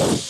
you.